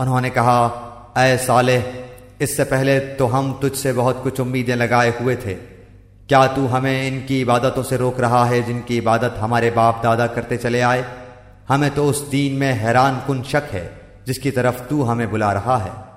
انہوں نے کہا، اے صالح، اس سے پہلے تو ہم تجھ سے بہت کچھ امیدیں لگائے ہوئے تھے۔ کیا تو ہمیں ان کی عبادتوں سے روک رہا ہے جن کی عبادت ہمارے باپ دادا کرتے چلے آئے؟ ہمیں تو اس دین میں حیران کن شک ہے جس کی طرف تو ہمیں بلا رہا ہے۔